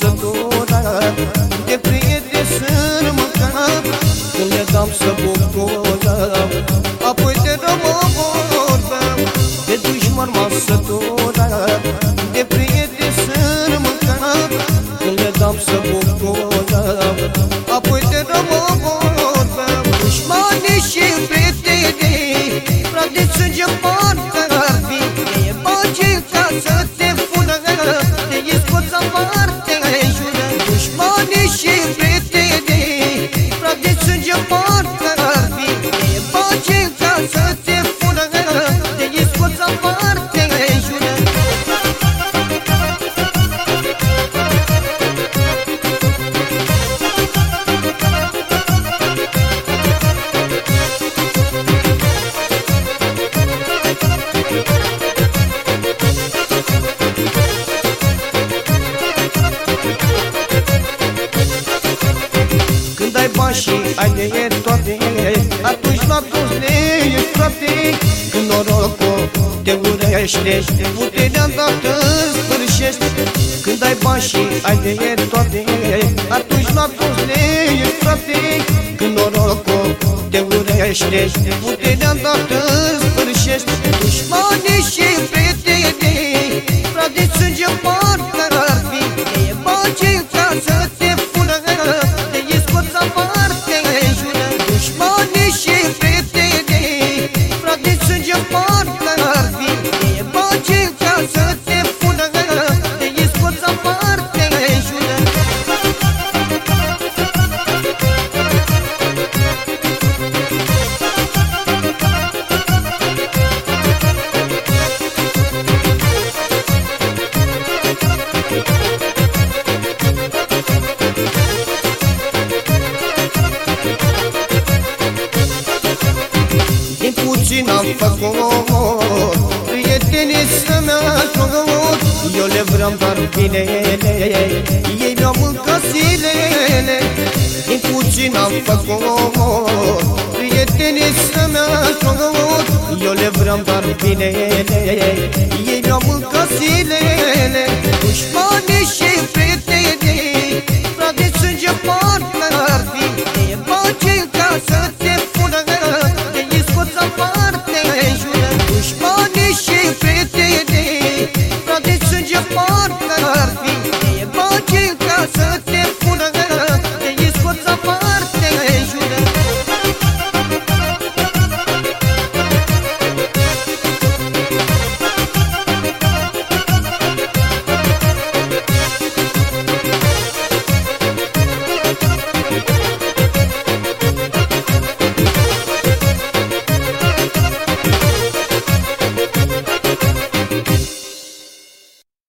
Să gustătură De prieteni mă măcar, Când le dam să bucură Apoi te rău mă vorbă. De dușman mă sătură De prieteni mă măcar, Când le dam să bucură Apoi te rău mă vorbă. Dușmanii și prietenii Frate, sânge mă bani și ai de toate. Atunci la toți ne ești frate Când norocul te urește. Puterea dată sfârșești Când ai bani și ai de toate. Atunci la toți ne ești frate Când norocul te urește. Puterea dată sfârșești Din puțin am făcut Prietenii să-mi ajut Eu le vreau doar binele Ei mi-au mâncat zilele. Din puțin am făcut Prietenii să-mi ajut Eu le vreau doar binele Ei mi-au mâncat zilele. Dușmanii și prietenii Frate sânge parcă ar fi